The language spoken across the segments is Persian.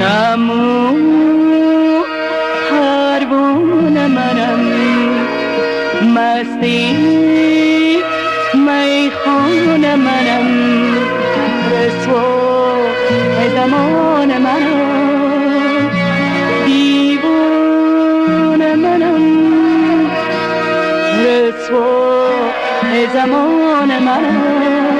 شمو پروانه منم مستی میخانه منم. رسوا زمان منم. دیوانه منم رسوا زمان منم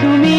তুমি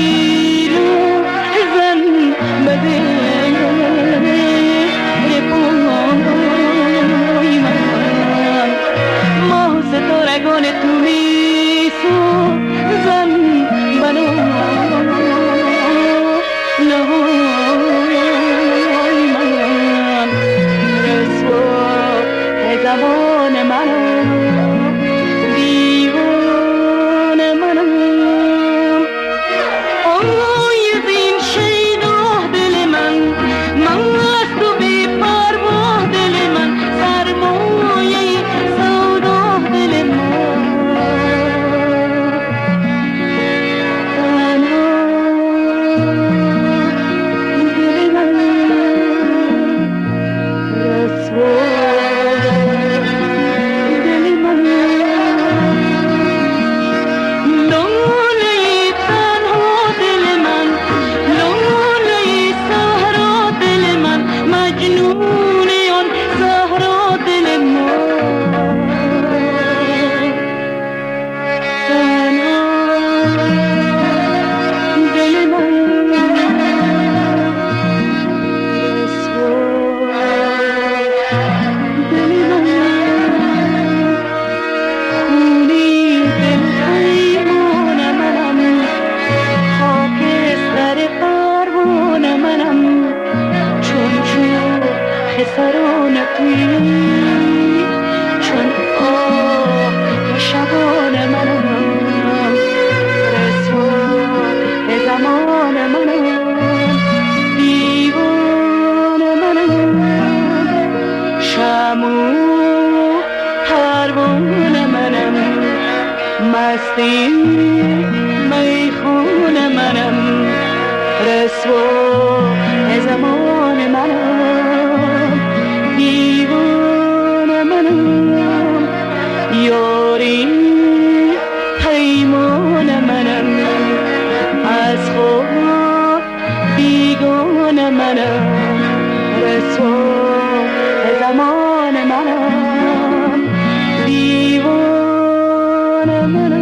پسران پیش چون آه به منم رسو به زمان منم دیوانه منم شمو پروان منم مستی میخون منم رسو manor, adesso è l'amore manor, vivo nel manor.